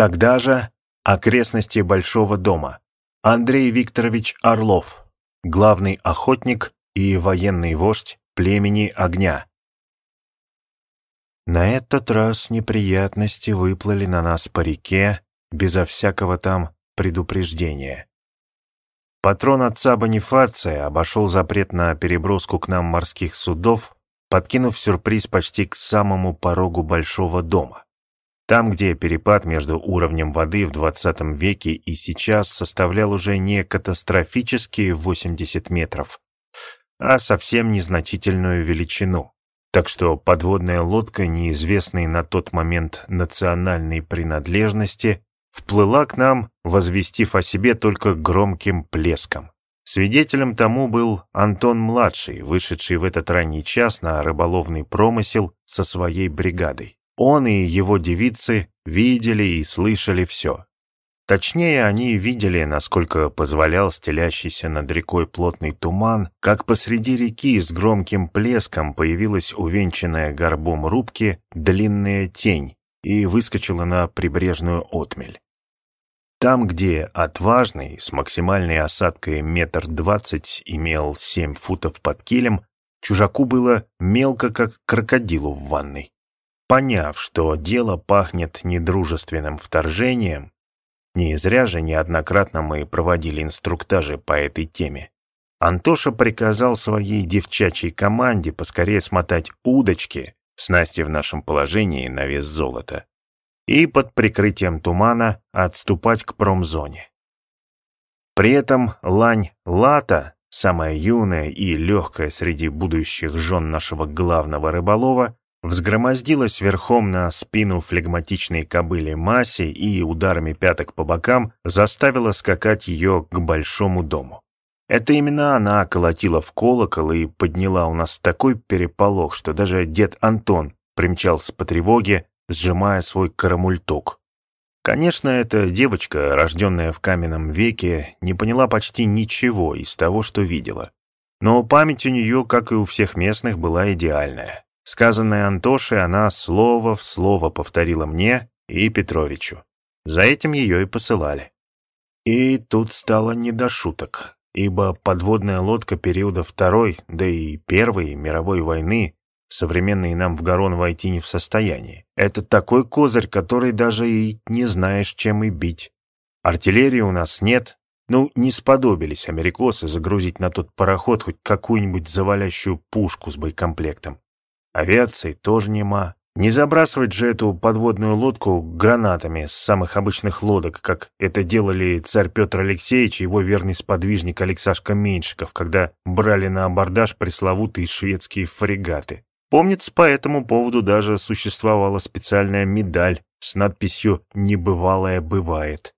Тогда же окрестности Большого дома. Андрей Викторович Орлов, главный охотник и военный вождь племени огня. На этот раз неприятности выплыли на нас по реке, безо всякого там предупреждения. Патрон отца Бонифация обошел запрет на переброску к нам морских судов, подкинув сюрприз почти к самому порогу большого дома. Там, где перепад между уровнем воды в 20 веке и сейчас составлял уже не катастрофические 80 метров, а совсем незначительную величину. Так что подводная лодка неизвестной на тот момент национальной принадлежности вплыла к нам, возвестив о себе только громким плеском. Свидетелем тому был Антон-младший, вышедший в этот ранний час на рыболовный промысел со своей бригадой. Он и его девицы видели и слышали все. Точнее, они видели, насколько позволял стелящийся над рекой плотный туман, как посреди реки с громким плеском появилась увенчанная горбом рубки длинная тень и выскочила на прибрежную отмель. Там, где отважный с максимальной осадкой метр двадцать имел семь футов под килем, чужаку было мелко, как крокодилу в ванной. Поняв, что дело пахнет недружественным вторжением, не зря же неоднократно мы проводили инструктажи по этой теме. Антоша приказал своей девчачьей команде поскорее смотать удочки, снасти в нашем положении на вес золота, и под прикрытием тумана отступать к промзоне. При этом лань Лата, самая юная и легкая среди будущих жен нашего главного рыболова, взгромоздилась верхом на спину флегматичной кобыли Маси и ударами пяток по бокам заставила скакать ее к большому дому. Это именно она колотила в колокол и подняла у нас такой переполох, что даже дед Антон примчался по тревоге, сжимая свой карамульток. Конечно, эта девочка, рожденная в каменном веке, не поняла почти ничего из того, что видела. Но память у нее, как и у всех местных, была идеальная. Сказанное Антошей она слово в слово повторила мне и Петровичу. За этим ее и посылали. И тут стало не до шуток, ибо подводная лодка периода Второй, да и Первой мировой войны современные нам в Гарон войти не в состоянии. Это такой козырь, который даже и не знаешь, чем и бить. Артиллерии у нас нет, ну, не сподобились америкосы загрузить на тот пароход хоть какую-нибудь завалящую пушку с боекомплектом. Авиации тоже нема. Не забрасывать же эту подводную лодку гранатами с самых обычных лодок, как это делали царь Петр Алексеевич и его верный сподвижник Алексашка Меньшиков, когда брали на абордаж пресловутые шведские фрегаты. Помнится, по этому поводу даже существовала специальная медаль с надписью «Небывалое бывает».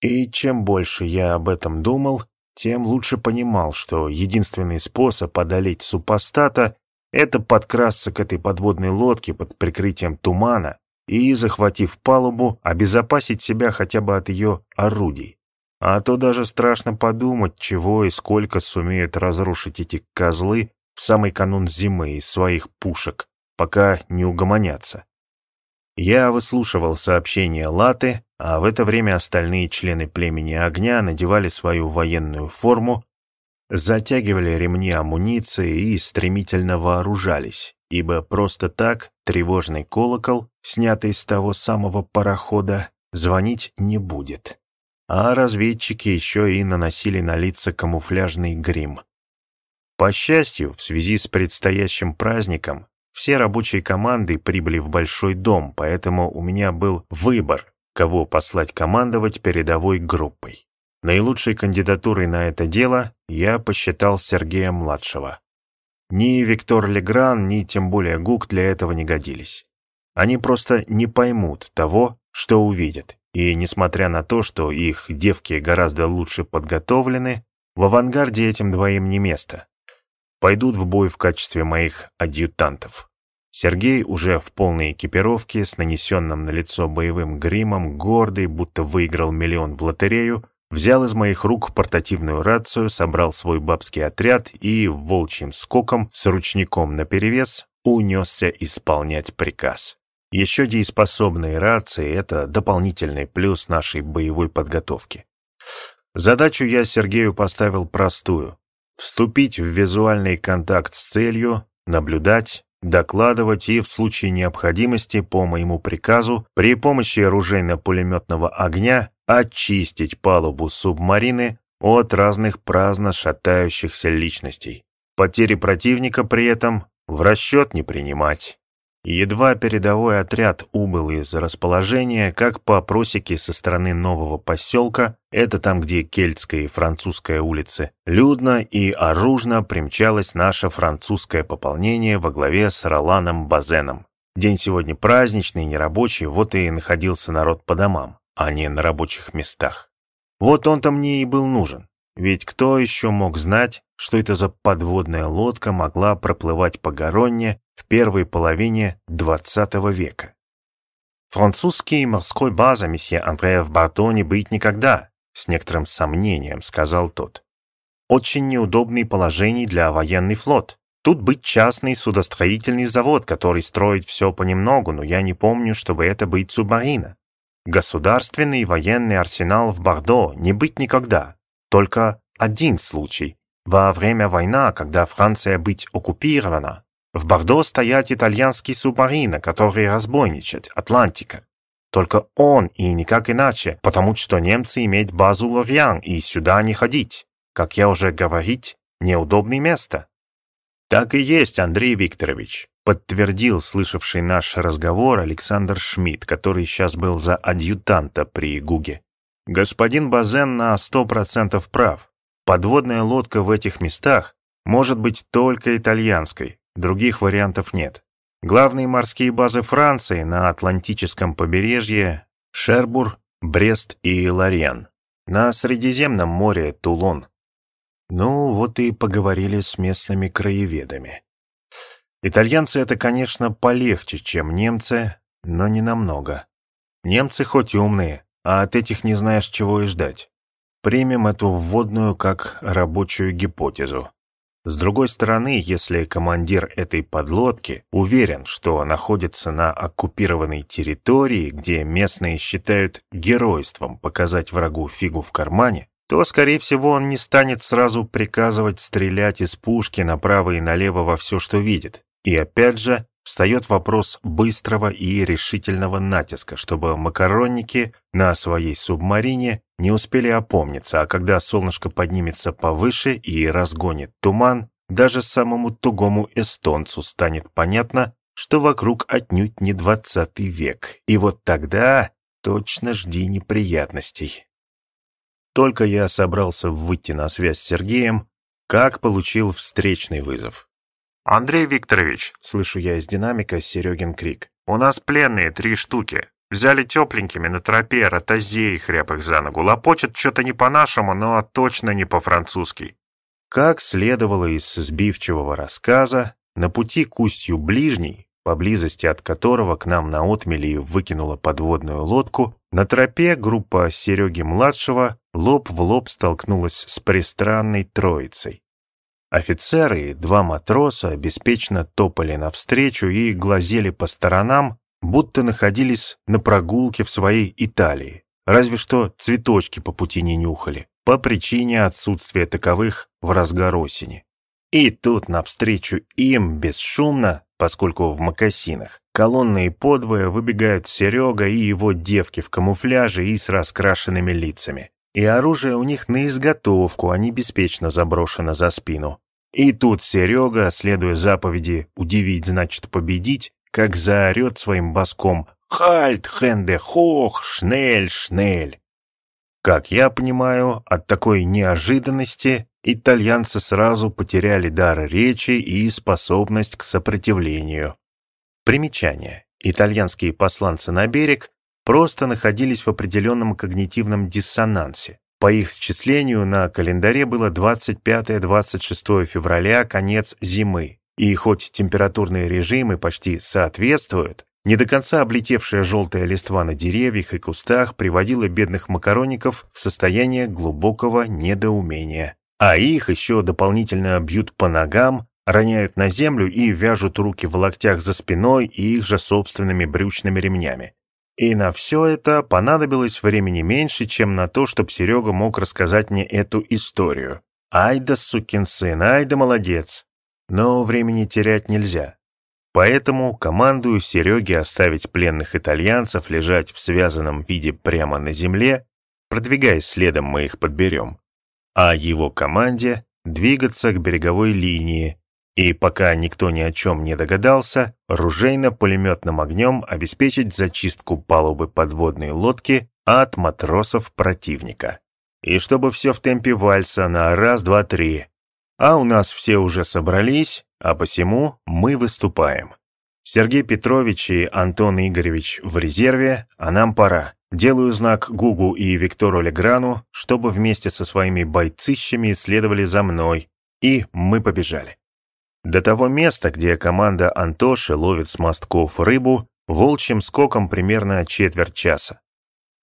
И чем больше я об этом думал, тем лучше понимал, что единственный способ одолеть супостата это подкрасться к этой подводной лодке под прикрытием тумана и, захватив палубу, обезопасить себя хотя бы от ее орудий. А то даже страшно подумать, чего и сколько сумеют разрушить эти козлы в самый канун зимы из своих пушек, пока не угомонятся. Я выслушивал сообщения Латы, а в это время остальные члены племени огня надевали свою военную форму затягивали ремни амуниции и стремительно вооружались, ибо просто так тревожный колокол, снятый с того самого парохода, звонить не будет. А разведчики еще и наносили на лица камуфляжный грим. По счастью, в связи с предстоящим праздником, все рабочие команды прибыли в большой дом, поэтому у меня был выбор, кого послать командовать передовой группой. Наилучшей кандидатурой на это дело я посчитал Сергея-младшего. Ни Виктор Легран, ни тем более Гук для этого не годились. Они просто не поймут того, что увидят, и несмотря на то, что их девки гораздо лучше подготовлены, в авангарде этим двоим не место. Пойдут в бой в качестве моих адъютантов. Сергей уже в полной экипировке, с нанесенным на лицо боевым гримом, гордый, будто выиграл миллион в лотерею, Взял из моих рук портативную рацию, собрал свой бабский отряд и волчьим скоком с ручником наперевес унесся исполнять приказ. Еще дееспособные рации — это дополнительный плюс нашей боевой подготовки. Задачу я Сергею поставил простую — вступить в визуальный контакт с целью, наблюдать, докладывать и в случае необходимости по моему приказу при помощи оружейно-пулеметного огня очистить палубу субмарины от разных праздно шатающихся личностей. Потери противника при этом в расчет не принимать. Едва передовой отряд убыл из расположения, как по просеке со стороны нового поселка, это там, где Кельтская и Французская улицы, людно и оружно примчалось наше французское пополнение во главе с Роланом Базеном. День сегодня праздничный, нерабочий, вот и находился народ по домам, а не на рабочих местах. Вот он-то мне и был нужен. Ведь кто еще мог знать, что это за подводная лодка могла проплывать по Гаронне в первой половине XX века? «Французский морской база, месье Андрея, в Барто не быть никогда», с некоторым сомнением сказал тот. «Очень неудобное положение для военный флот. Тут быть частный судостроительный завод, который строит все понемногу, но я не помню, чтобы это быть субмарина. Государственный военный арсенал в Бордо не быть никогда. Только один случай. Во время войны, когда Франция быть оккупирована, в Бордо стоят итальянские субмарины, которые разбойничают, Атлантика. Только он и никак иначе, потому что немцы имеют базу Лорьян и сюда не ходить. Как я уже говорить, неудобное место. Так и есть, Андрей Викторович, подтвердил слышавший наш разговор Александр Шмидт, который сейчас был за адъютанта при Гуге. Господин Базен на сто процентов прав. Подводная лодка в этих местах может быть только итальянской, других вариантов нет. Главные морские базы Франции на Атлантическом побережье – Шербур, Брест и Лорен. На Средиземном море – Тулон. Ну, вот и поговорили с местными краеведами. Итальянцы это, конечно, полегче, чем немцы, но не намного. Немцы хоть умные, а от этих не знаешь, чего и ждать. Примем эту вводную как рабочую гипотезу. С другой стороны, если командир этой подлодки уверен, что находится на оккупированной территории, где местные считают геройством показать врагу фигу в кармане, то, скорее всего, он не станет сразу приказывать стрелять из пушки направо и налево во все, что видит. И опять же, встает вопрос быстрого и решительного натиска, чтобы макаронники на своей субмарине не успели опомниться, а когда солнышко поднимется повыше и разгонит туман, даже самому тугому эстонцу станет понятно, что вокруг отнюдь не двадцатый век, и вот тогда точно жди неприятностей. Только я собрался выйти на связь с Сергеем, как получил встречный вызов. «Андрей Викторович», — слышу я из динамика Серегин крик, «у нас пленные три штуки. Взяли тепленькими на тропе, ротозеи хряп их за ногу. Лопочет что-то не по-нашему, но точно не по-французски. Как следовало из сбивчивого рассказа, на пути к устью ближней, поблизости от которого к нам на отмели выкинула подводную лодку, на тропе группа Сереги-младшего лоб в лоб столкнулась с пристранной троицей. Офицеры и два матроса беспечно топали навстречу и глазели по сторонам, будто находились на прогулке в своей Италии, разве что цветочки по пути не нюхали, по причине отсутствия таковых в разгар осени. И тут навстречу им бесшумно, поскольку в мокасинах, колонны и подвое выбегают Серега и его девки в камуфляже и с раскрашенными лицами. И оружие у них на изготовку, а не беспечно заброшено за спину. И тут Серега, следуя заповеди «удивить значит победить», как заорет своим боском «Хальт, Хенде, хох, шнель, шнель!». Как я понимаю, от такой неожиданности итальянцы сразу потеряли дар речи и способность к сопротивлению. Примечание. Итальянские посланцы на берег просто находились в определенном когнитивном диссонансе. По их счислению на календаре было 25-26 февраля, конец зимы, и хоть температурные режимы почти соответствуют, не до конца облетевшая желтая листва на деревьях и кустах приводила бедных макаронников в состояние глубокого недоумения. А их еще дополнительно бьют по ногам роняют на землю и вяжут руки в локтях за спиной и их же собственными брючными ремнями. И на все это понадобилось времени меньше, чем на то, чтобы Серега мог рассказать мне эту историю. Ай да сукин сын, ай да молодец. Но времени терять нельзя. Поэтому командую Сереге оставить пленных итальянцев лежать в связанном виде прямо на земле, продвигаясь следом мы их подберем, а его команде двигаться к береговой линии, и пока никто ни о чем не догадался, ружейно-пулеметным огнем обеспечить зачистку палубы подводной лодки от матросов противника. И чтобы все в темпе вальса на раз, два, три. А у нас все уже собрались, а посему мы выступаем. Сергей Петрович и Антон Игоревич в резерве, а нам пора. Делаю знак Гугу и Виктору Леграну, чтобы вместе со своими бойцищами следовали за мной, и мы побежали. До того места, где команда Антоши ловит с мостков рыбу, волчьим скоком примерно четверть часа.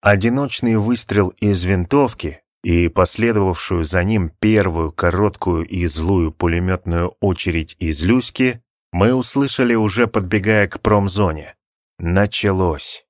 Одиночный выстрел из винтовки и последовавшую за ним первую короткую и злую пулеметную очередь из Люськи мы услышали уже подбегая к промзоне. Началось.